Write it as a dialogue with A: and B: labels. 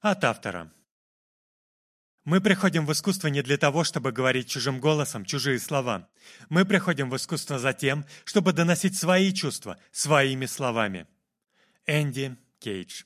A: От автора. Мы приходим в искусство не для того, чтобы говорить чужим голосом чужие слова. Мы приходим в искусство за тем, чтобы доносить свои чувства своими словами. Энди Кейдж